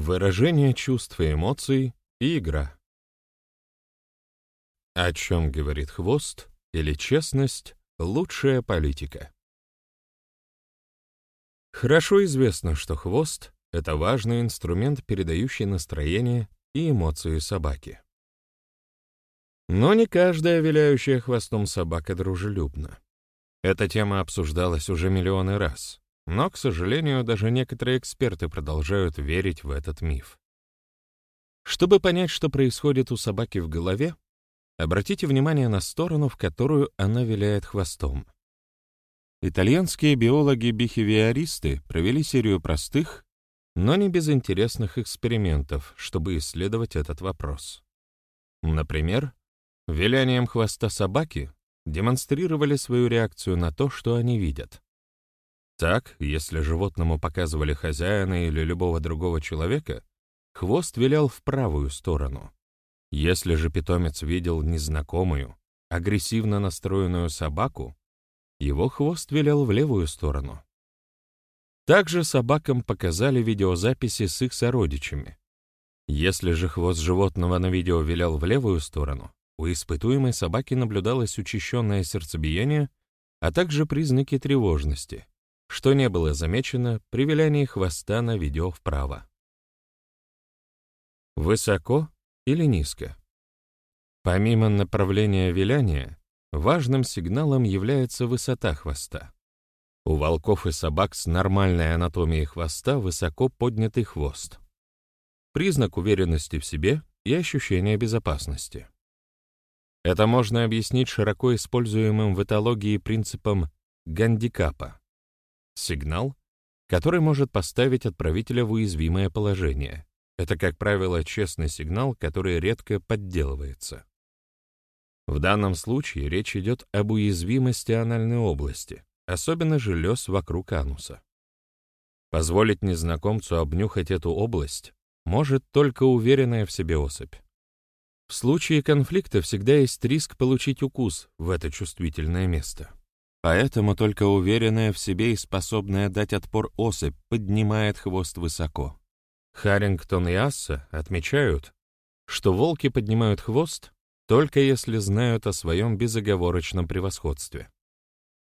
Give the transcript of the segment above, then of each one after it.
Выражение чувств и эмоций и игра. О чем говорит хвост или честность — лучшая политика? Хорошо известно, что хвост — это важный инструмент, передающий настроение и эмоции собаки. Но не каждая виляющая хвостом собака дружелюбна. Эта тема обсуждалась уже миллионы раз, но, к сожалению, даже некоторые эксперты продолжают верить в этот миф. Чтобы понять, что происходит у собаки в голове, обратите внимание на сторону, в которую она виляет хвостом. Итальянские биологи-бихевиористы провели серию простых, но не безинтересных экспериментов, чтобы исследовать этот вопрос. Например, вилянием хвоста собаки демонстрировали свою реакцию на то, что они видят. Так, если животному показывали хозяина или любого другого человека, хвост вилял в правую сторону. Если же питомец видел незнакомую, агрессивно настроенную собаку, его хвост вилял в левую сторону. Также собакам показали видеозаписи с их сородичами. Если же хвост животного на видео вилял в левую сторону, у испытуемой собаки наблюдалось учащенное сердцебиение, а также признаки тревожности, что не было замечено при вилянии хвоста на видео вправо. Высоко или низко? Помимо направления виляния, важным сигналом является высота хвоста. У волков и собак с нормальной анатомией хвоста высоко поднятый хвост. Признак уверенности в себе и ощущения безопасности. Это можно объяснить широко используемым в этологии принципом гандикапа. Сигнал, который может поставить отправителя в уязвимое положение. Это, как правило, честный сигнал, который редко подделывается. В данном случае речь идет об уязвимости анальной области, особенно желез вокруг ануса. Позволить незнакомцу обнюхать эту область может только уверенная в себе особь. В случае конфликта всегда есть риск получить укус в это чувствительное место. Поэтому только уверенная в себе и способная дать отпор особь поднимает хвост высоко. Харрингтон и Асса отмечают, что волки поднимают хвост только если знают о своем безоговорочном превосходстве.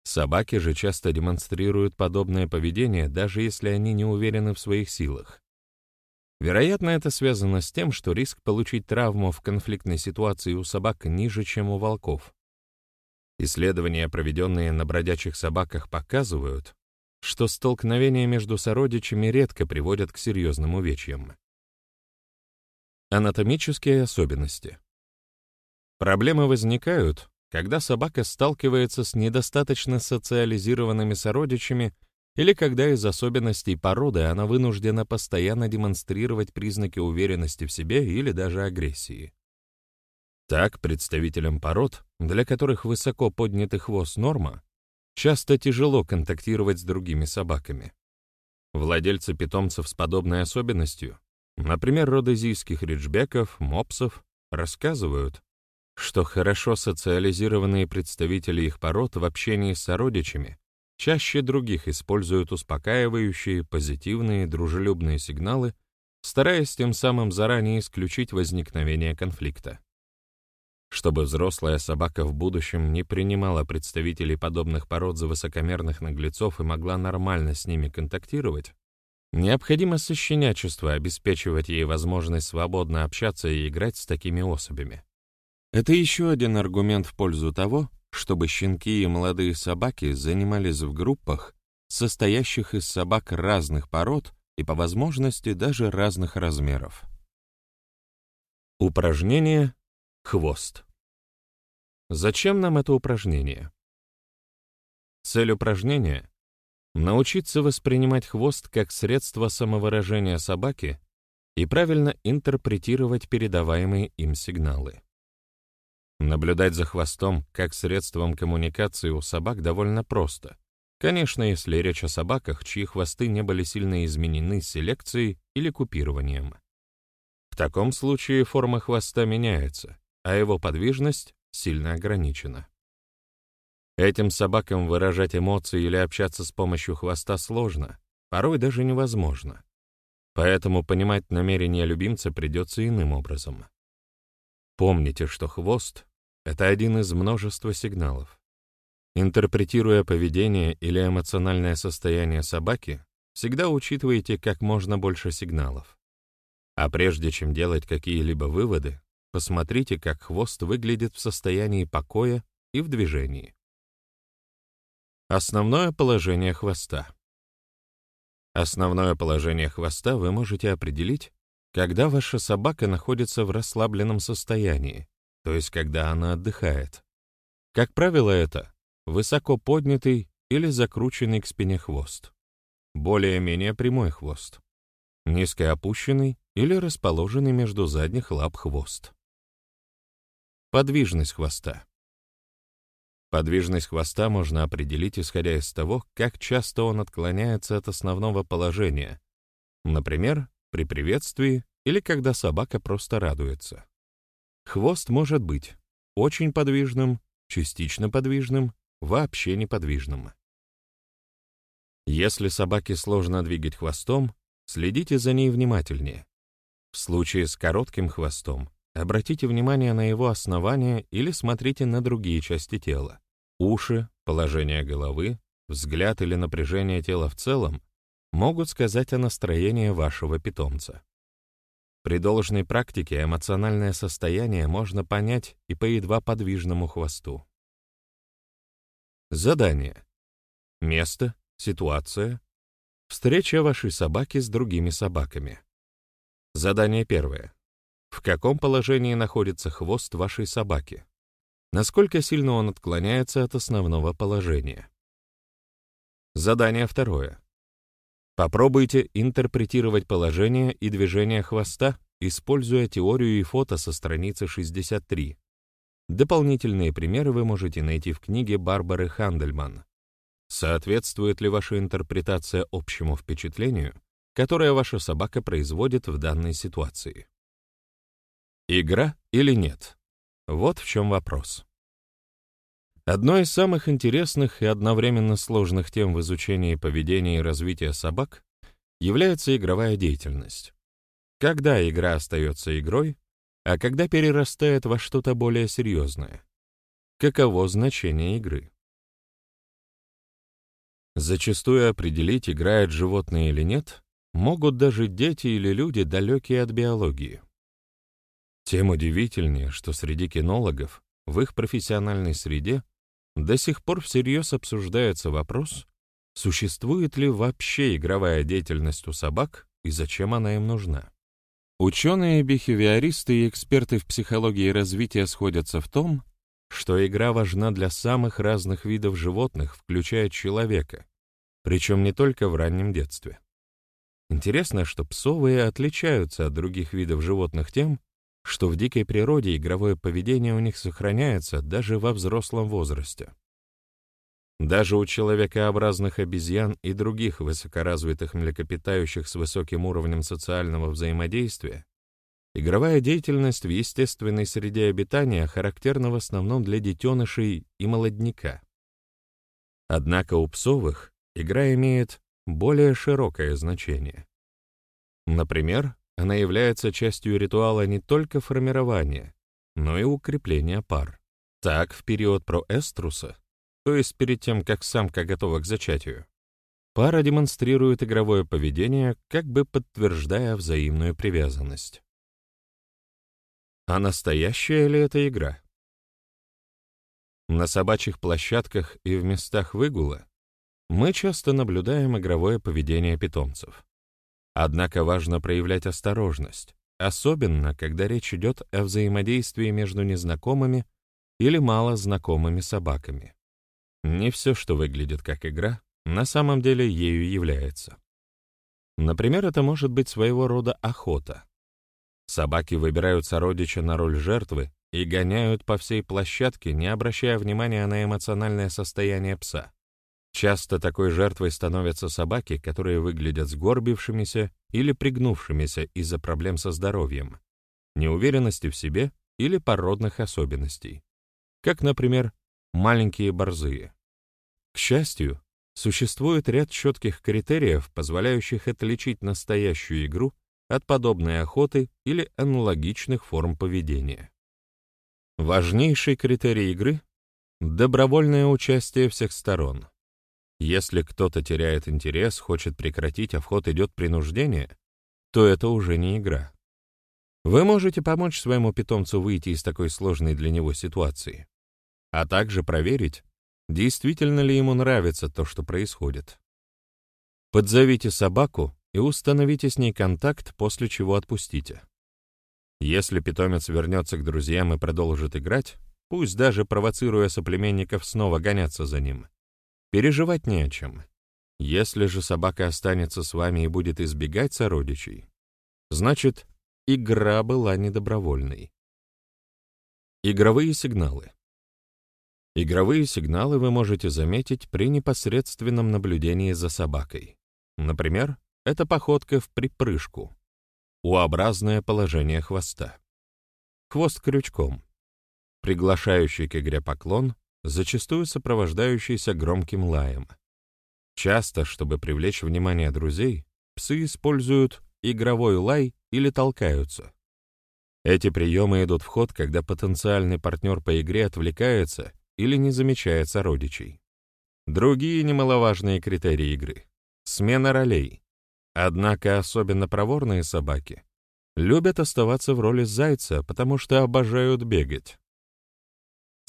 Собаки же часто демонстрируют подобное поведение, даже если они не уверены в своих силах. Вероятно, это связано с тем, что риск получить травму в конфликтной ситуации у собак ниже, чем у волков. Исследования, проведенные на бродячих собаках, показывают, что столкновения между сородичами редко приводят к серьезным увечьям. Анатомические особенности. Проблемы возникают, когда собака сталкивается с недостаточно социализированными сородичами или когда из особенностей породы она вынуждена постоянно демонстрировать признаки уверенности в себе или даже агрессии. Так, представителям пород, для которых высоко поднятый хвост норма, часто тяжело контактировать с другими собаками. Владельцы питомцев с подобной особенностью, например, родезийских риджбеков, мопсов, рассказывают, что хорошо социализированные представители их пород в общении с сородичами чаще других используют успокаивающие, позитивные, дружелюбные сигналы, стараясь тем самым заранее исключить возникновение конфликта. Чтобы взрослая собака в будущем не принимала представителей подобных пород за высокомерных наглецов и могла нормально с ними контактировать, необходимо со щенячества обеспечивать ей возможность свободно общаться и играть с такими особями. Это еще один аргумент в пользу того, чтобы щенки и молодые собаки занимались в группах, состоящих из собак разных пород и по возможности даже разных размеров. Упражнение «Хвост». Зачем нам это упражнение? Цель упражнения — научиться воспринимать хвост как средство самовыражения собаки и правильно интерпретировать передаваемые им сигналы. Наблюдать за хвостом как средством коммуникации у собак довольно просто. Конечно, если речь о собаках, чьи хвосты не были сильно изменены селекцией или купированием. В таком случае форма хвоста меняется, а его подвижность сильно ограничена. Этим собакам выражать эмоции или общаться с помощью хвоста сложно, порой даже невозможно. Поэтому понимать намерения любимца придется иным образом. Помните, что хвост — это один из множества сигналов. Интерпретируя поведение или эмоциональное состояние собаки, всегда учитывайте как можно больше сигналов. А прежде чем делать какие-либо выводы, посмотрите, как хвост выглядит в состоянии покоя и в движении. Основное положение хвоста. Основное положение хвоста вы можете определить, когда ваша собака находится в расслабленном состоянии, то есть когда она отдыхает. Как правило, это высоко поднятый или закрученный к спине хвост, более-менее прямой хвост, низко опущенный или расположенный между задних лап хвост. Подвижность хвоста. Подвижность хвоста можно определить, исходя из того, как часто он отклоняется от основного положения, например, при приветствии или когда собака просто радуется. Хвост может быть очень подвижным, частично подвижным, вообще неподвижным. Если собаке сложно двигать хвостом, следите за ней внимательнее. В случае с коротким хвостом обратите внимание на его основание или смотрите на другие части тела. Уши, положение головы, взгляд или напряжение тела в целом могут сказать о настроении вашего питомца. При должной практике эмоциональное состояние можно понять и по едва подвижному хвосту. Задание. Место, ситуация. Встреча вашей собаки с другими собаками. Задание первое. В каком положении находится хвост вашей собаки? Насколько сильно он отклоняется от основного положения? Задание второе. Попробуйте интерпретировать положение и движение хвоста, используя теорию и фото со страницы 63. Дополнительные примеры вы можете найти в книге Барбары Хандельман. Соответствует ли ваша интерпретация общему впечатлению, которое ваша собака производит в данной ситуации? Игра или нет? Вот в чем вопрос. Одной из самых интересных и одновременно сложных тем в изучении поведения и развития собак является игровая деятельность. Когда игра остается игрой, а когда перерастает во что-то более серьезное? Каково значение игры? Зачастую определить, играет животное или нет, могут даже дети или люди, далекие от биологии. Тем удивительнее, что среди кинологов в их профессиональной среде до сих пор всерьез обсуждается вопрос, существует ли вообще игровая деятельность у собак и зачем она им нужна. Ученые, бихевиористы и эксперты в психологии развития сходятся в том, что игра важна для самых разных видов животных, включая человека, причем не только в раннем детстве. Интересно, что псовые отличаются от других видов животных тем, что в дикой природе игровое поведение у них сохраняется даже во взрослом возрасте. Даже у человекообразных обезьян и других высокоразвитых млекопитающих с высоким уровнем социального взаимодействия игровая деятельность в естественной среде обитания характерна в основном для детенышей и молодняка. Однако у псовых игра имеет более широкое значение. Например, она является частью ритуала не только формирования, но и укрепления пар. Так, в период проэструса, то есть перед тем, как самка готова к зачатию, пара демонстрирует игровое поведение, как бы подтверждая взаимную привязанность. А настоящая ли это игра? На собачьих площадках и в местах выгула мы часто наблюдаем игровое поведение питомцев. Однако важно проявлять осторожность, особенно когда речь идет о взаимодействии между незнакомыми или мало знакомыми собаками. Не все, что выглядит как игра, на самом деле ею является. Например, это может быть своего рода охота. Собаки выбирают сородича на роль жертвы и гоняют по всей площадке, не обращая внимания на эмоциональное состояние пса. Часто такой жертвой становятся собаки, которые выглядят сгорбившимися или пригнувшимися из-за проблем со здоровьем, неуверенности в себе или породных особенностей, как, например, маленькие борзые. К счастью, Существует ряд четких критериев, позволяющих отличить настоящую игру от подобной охоты или аналогичных форм поведения. Важнейший критерий игры — добровольное участие всех сторон. Если кто-то теряет интерес, хочет прекратить, а в ход идет принуждение, то это уже не игра. Вы можете помочь своему питомцу выйти из такой сложной для него ситуации, а также проверить, действительно ли ему нравится то, что происходит. Подзовите собаку и установите с ней контакт, после чего отпустите. Если питомец вернется к друзьям и продолжит играть, пусть даже провоцируя соплеменников снова гоняться за ним, переживать не о чем. Если же собака останется с вами и будет избегать сородичей, значит, игра была недобровольной. Игровые сигналы. Игровые сигналы вы можете заметить при непосредственном наблюдении за собакой. Например, это походка в припрыжку, U-образное положение хвоста. Хвост крючком. Приглашающий к игре поклон, зачастую сопровождающийся громким лаем. Часто, чтобы привлечь внимание друзей, псы используют игровой лай или толкаются. Эти приемы идут в ход, когда потенциальный партнер по игре отвлекается или не замечает сородичей. Другие немаловажные критерии игры — смена ролей. Однако особенно проворные собаки любят оставаться в роли зайца, потому что обожают бегать.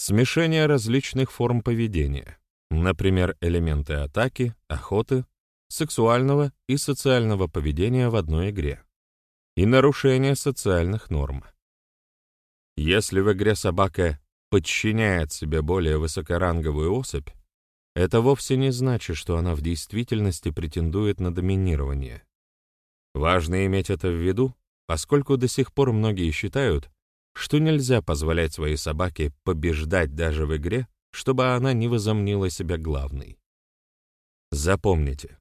Смешение различных форм поведения, например, элементы атаки, охоты, сексуального и социального поведения в одной игре и нарушение социальных норм. Если в игре собака подчиняет себе более высокоранговую особь, это вовсе не значит, что она в действительности претендует на доминирование. Важно иметь это в виду, поскольку до сих пор многие считают, что нельзя позволять своей собаке побеждать даже в игре, чтобы она не возомнила себя главной. Запомните,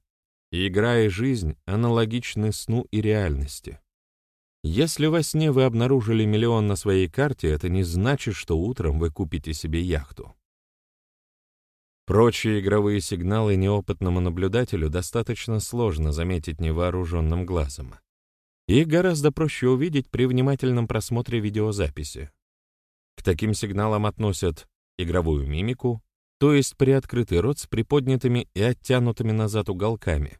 игра и жизнь аналогичны сну и реальности. Если во сне вы обнаружили миллион на своей карте, это не значит, что утром вы купите себе яхту. Прочие игровые сигналы неопытному наблюдателю достаточно сложно заметить невооруженным глазом. Их гораздо проще увидеть при внимательном просмотре видеозаписи. К таким сигналам относят игровую мимику, то есть приоткрытый рот с приподнятыми и оттянутыми назад уголками,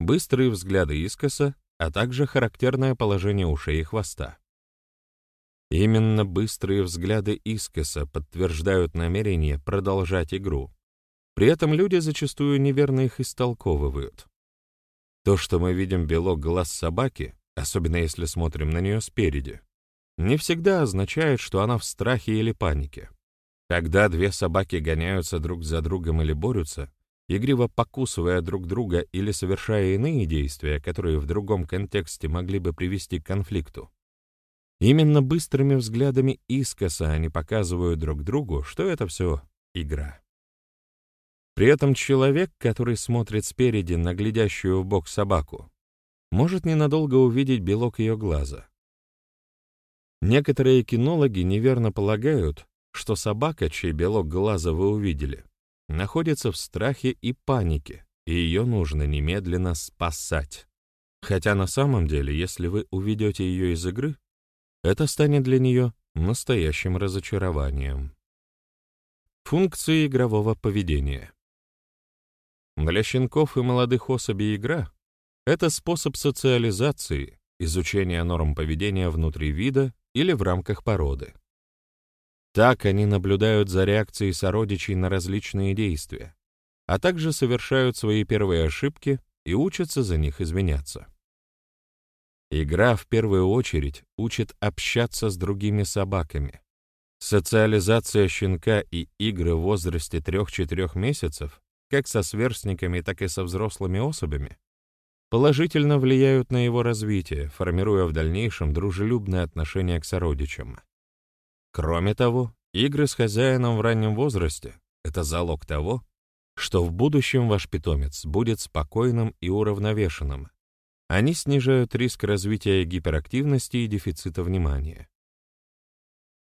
быстрые взгляды искоса, а также характерное положение ушей и хвоста. Именно быстрые взгляды искоса подтверждают намерение продолжать игру. При этом люди зачастую неверно их истолковывают. То, что мы видим белок глаз собаки, особенно если смотрим на нее спереди, не всегда означает, что она в страхе или панике. Когда две собаки гоняются друг за другом или борются, игриво покусывая друг друга или совершая иные действия, которые в другом контексте могли бы привести к конфликту. Именно быстрыми взглядами искоса они показывают друг другу, что это все игра. При этом человек, который смотрит спереди на глядящую в бок собаку, может ненадолго увидеть белок ее глаза. Некоторые кинологи неверно полагают, что собака, чей белок глаза вы увидели, находится в страхе и панике, и ее нужно немедленно спасать. Хотя на самом деле, если вы уведете ее из игры, это станет для нее настоящим разочарованием. Функции игрового поведения. Для щенков и молодых особей игра — это способ социализации, изучения норм поведения внутри вида или в рамках породы. Так они наблюдают за реакцией сородичей на различные действия, а также совершают свои первые ошибки и учатся за них изменяться. Игра в первую очередь учит общаться с другими собаками. Социализация щенка и игры в возрасте 3-4 месяцев, как со сверстниками, так и со взрослыми особями, положительно влияют на его развитие, формируя в дальнейшем дружелюбное отношение к сородичам. Кроме того, игры с хозяином в раннем возрасте — это залог того, что в будущем ваш питомец будет спокойным и уравновешенным. Они снижают риск развития гиперактивности и дефицита внимания.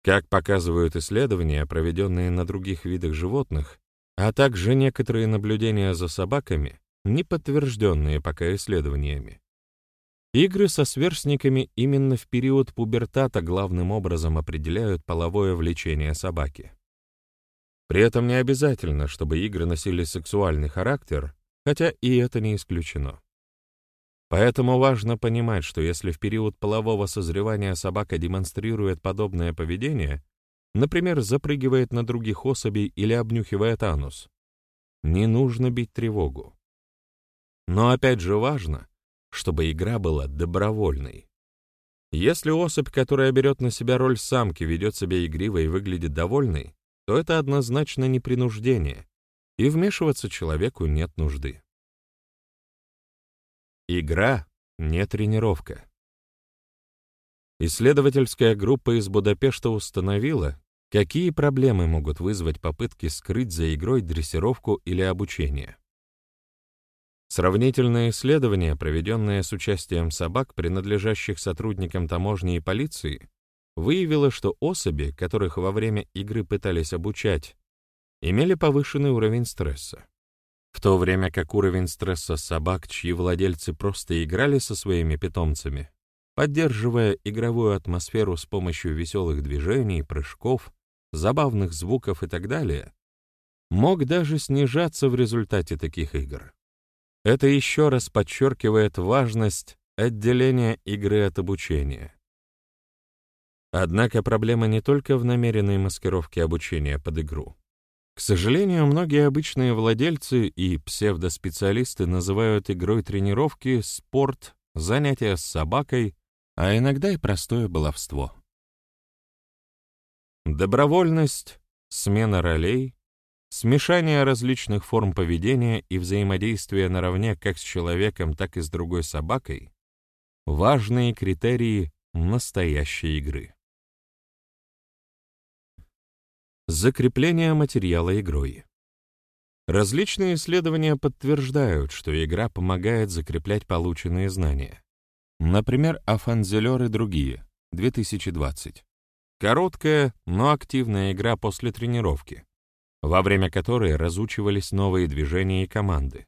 Как показывают исследования, проведенные на других видах животных, а также некоторые наблюдения за собаками, не подтвержденные пока исследованиями. Игры со сверстниками именно в период пубертата главным образом определяют половое влечение собаки. При этом не обязательно, чтобы игры носили сексуальный характер, хотя и это не исключено. Поэтому важно понимать, что если в период полового созревания собака демонстрирует подобное поведение, например, запрыгивает на других особей или обнюхивает анус, не нужно бить тревогу. Но опять же важно, чтобы игра была добровольной. Если особь, которая берет на себя роль самки, ведет себя игриво и выглядит довольной, то это однозначно не принуждение, и вмешиваться человеку нет нужды. Игра — не тренировка. Исследовательская группа из Будапешта установила, какие проблемы могут вызвать попытки скрыть за игрой дрессировку или обучение. Сравнительное исследование, проведенное с участием собак, принадлежащих сотрудникам таможни и полиции, выявило, что особи, которых во время игры пытались обучать, имели повышенный уровень стресса. В то время как уровень стресса собак, чьи владельцы просто играли со своими питомцами, поддерживая игровую атмосферу с помощью веселых движений, прыжков, забавных звуков и так далее, мог даже снижаться в результате таких игр. Это еще раз подчеркивает важность отделения игры от обучения. Однако проблема не только в намеренной маскировке обучения под игру. К сожалению, многие обычные владельцы и псевдоспециалисты называют игрой тренировки спорт, занятие с собакой, а иногда и простое баловство. Добровольность, смена ролей, смешание различных форм поведения и взаимодействие наравне как с человеком, так и с другой собакой — важные критерии настоящей игры. Закрепление материала игрой. Различные исследования подтверждают, что игра помогает закреплять полученные знания. Например, Афанзелер и другие, 2020. Короткая, но активная игра после тренировки, во время которой разучивались новые движения и команды,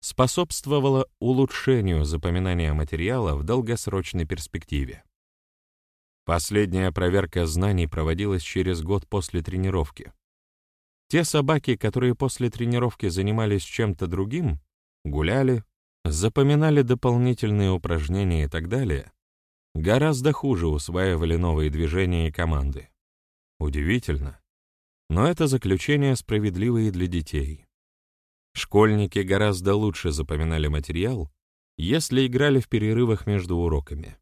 способствовала улучшению запоминания материала в долгосрочной перспективе. Последняя проверка знаний проводилась через год после тренировки. Те собаки, которые после тренировки занимались чем-то другим, гуляли, запоминали дополнительные упражнения и так далее, гораздо хуже усваивали новые движения и команды. Удивительно. Но это заключение справедливо и для детей. Школьники гораздо лучше запоминали материал, если играли в перерывах между уроками.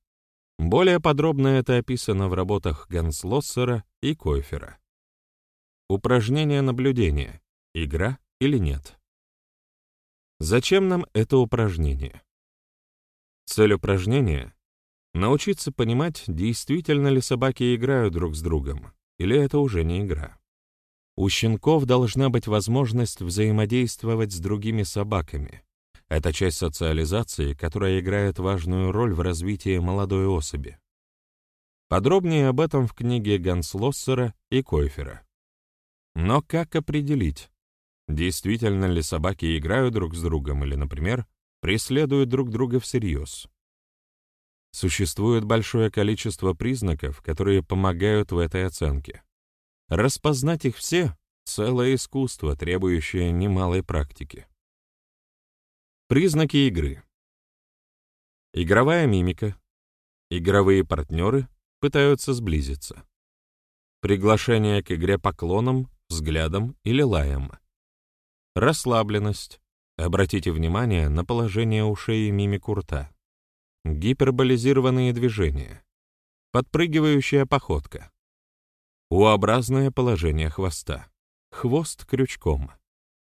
Более подробно это описано в работах Ганслоссера и Койфера. Упражнение наблюдения. Игра или нет? Зачем нам это упражнение? Цель упражнения — научиться понимать, действительно ли собаки играют друг с другом, или это уже не игра. У щенков должна быть возможность взаимодействовать с другими собаками, это часть социализации, которая играет важную роль в развитии молодой особи. Подробнее об этом в книге Ганслоссера и Койфера. Но как определить, действительно ли собаки играют друг с другом или, например, преследуют друг друга всерьез? Существует большое количество признаков, которые помогают в этой оценке. Распознать их все — целое искусство, требующее немалой практики. Признаки игры. Игровая мимика. Игровые партнеры пытаются сблизиться. Приглашение к игре поклоном, взглядом или лаем. Расслабленность. Обратите внимание на положение ушей и мимику рта. Гиперболизированные движения. Подпрыгивающая походка. У-образное положение хвоста. Хвост крючком.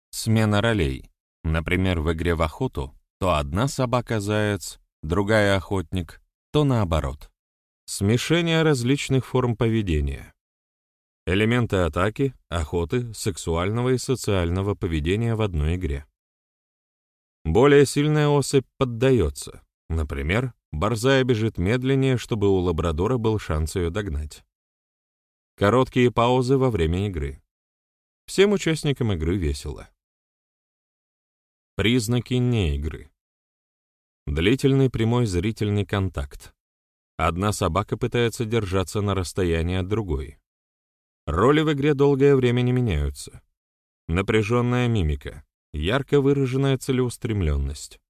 Смена ролей. Например, в игре в охоту то одна собака-заяц, другая охотник, то наоборот. Смешение различных форм поведения. Элементы атаки, охоты, сексуального и социального поведения в одной игре. Более сильная особь поддается. Например, борзая бежит медленнее, чтобы у лабрадора был шанс ее догнать. Короткие паузы во время игры. Всем участникам игры весело. Признаки не игры. Длительный прямой зрительный контакт. Одна собака пытается держаться на расстоянии от другой. Роли в игре долгое время не меняются. Напряженная мимика, ярко выраженная целеустремленность.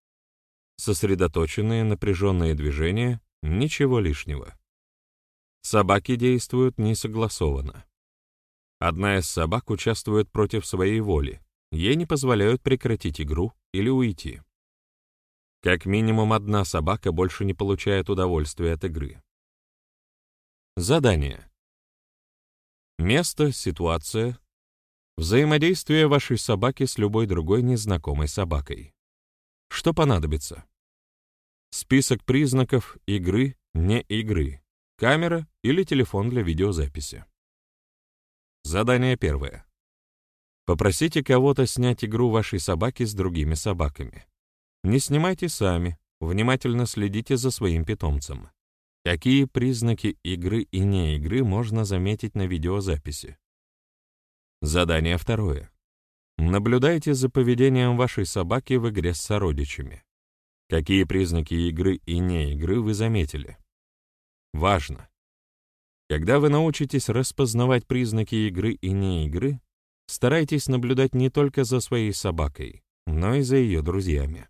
Сосредоточенные напряженные движения, ничего лишнего. Собаки действуют несогласованно. Одна из собак участвует против своей воли, ей не позволяют прекратить игру или уйти. Как минимум одна собака больше не получает удовольствия от игры. Задание. Место, ситуация. Взаимодействие вашей собаки с любой другой незнакомой собакой. Что понадобится? Список признаков игры, не игры. Камера или телефон для видеозаписи. Задание первое. Попросите кого-то снять игру вашей собаки с другими собаками. Не снимайте сами, внимательно следите за своим питомцем. Какие признаки игры и не игры можно заметить на видеозаписи? Задание второе. Наблюдайте за поведением вашей собаки в игре с сородичами. Какие признаки игры и не игры вы заметили? Важно. Когда вы научитесь распознавать признаки игры и не игры, старайтесь наблюдать не только за своей собакой, но и за ее друзьями.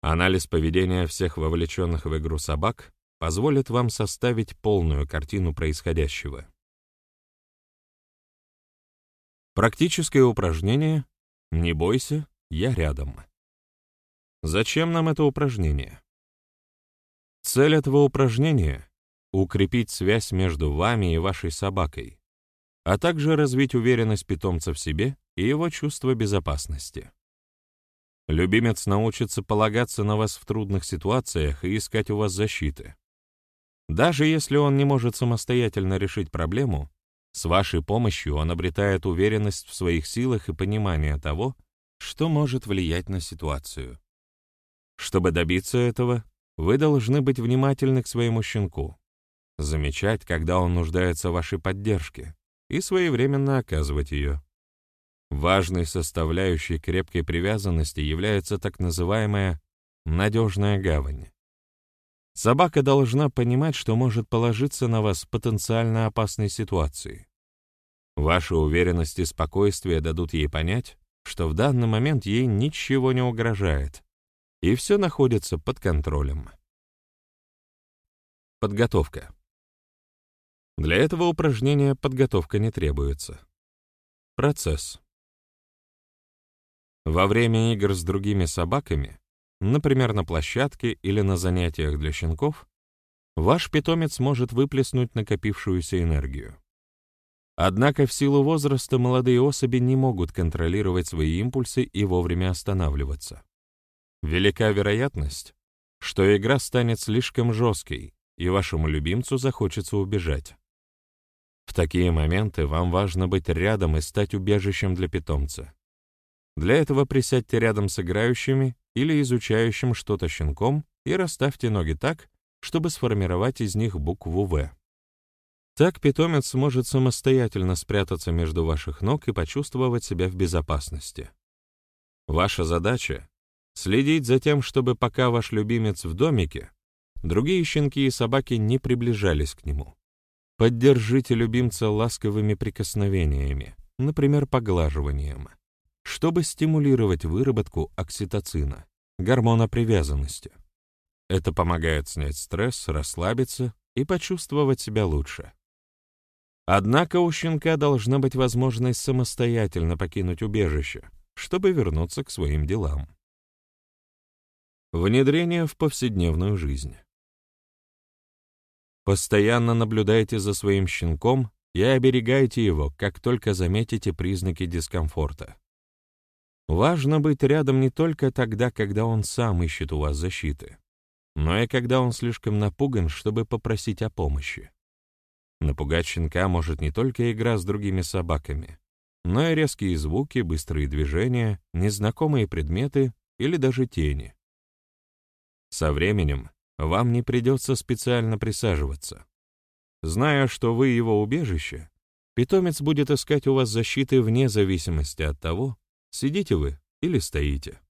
Анализ поведения всех вовлеченных в игру собак позволит вам составить полную картину происходящего. Практическое упражнение «Не бойся, я рядом». Зачем нам это упражнение? Цель этого упражнения — укрепить связь между вами и вашей собакой, а также развить уверенность питомца в себе и его чувство безопасности. Любимец научится полагаться на вас в трудных ситуациях и искать у вас защиты. Даже если он не может самостоятельно решить проблему, с вашей помощью он обретает уверенность в своих силах и понимание того, что может влиять на ситуацию. Чтобы добиться этого, вы должны быть внимательны к своему щенку, замечать, когда он нуждается в вашей поддержке, и своевременно оказывать ее. Важной составляющей крепкой привязанности является так называемая «надежная гавань». Собака должна понимать, что может положиться на вас в потенциально опасной ситуации. Ваша уверенность и спокойствие дадут ей понять, что в данный момент ей ничего не угрожает, и все находится под контролем. Подготовка. Для этого упражнения подготовка не требуется. Процесс. Во время игр с другими собаками например, на площадке или на занятиях для щенков, ваш питомец может выплеснуть накопившуюся энергию. Однако в силу возраста молодые особи не могут контролировать свои импульсы и вовремя останавливаться. Велика вероятность, что игра станет слишком жесткой, и вашему любимцу захочется убежать. В такие моменты вам важно быть рядом и стать убежищем для питомца. Для этого присядьте рядом с играющими или изучающим что-то щенком и расставьте ноги так, чтобы сформировать из них букву «В». Так питомец сможет самостоятельно спрятаться между ваших ног и почувствовать себя в безопасности. Ваша задача — следить за тем, чтобы пока ваш любимец в домике, другие щенки и собаки не приближались к нему. Поддержите любимца ласковыми прикосновениями, например, поглаживанием чтобы стимулировать выработку окситоцина, гормона привязанности. Это помогает снять стресс, расслабиться и почувствовать себя лучше. Однако у щенка должна быть возможность самостоятельно покинуть убежище, чтобы вернуться к своим делам. Внедрение в повседневную жизнь. Постоянно наблюдайте за своим щенком и оберегайте его, как только заметите признаки дискомфорта. Важно быть рядом не только тогда, когда он сам ищет у вас защиты, но и когда он слишком напуган, чтобы попросить о помощи. Напугать щенка может не только игра с другими собаками, но и резкие звуки, быстрые движения, незнакомые предметы или даже тени. Со временем вам не придется специально присаживаться. Зная, что вы его убежище, Питомец будет искать у вас защиты вне зависимости от того, сидите вы или стоите.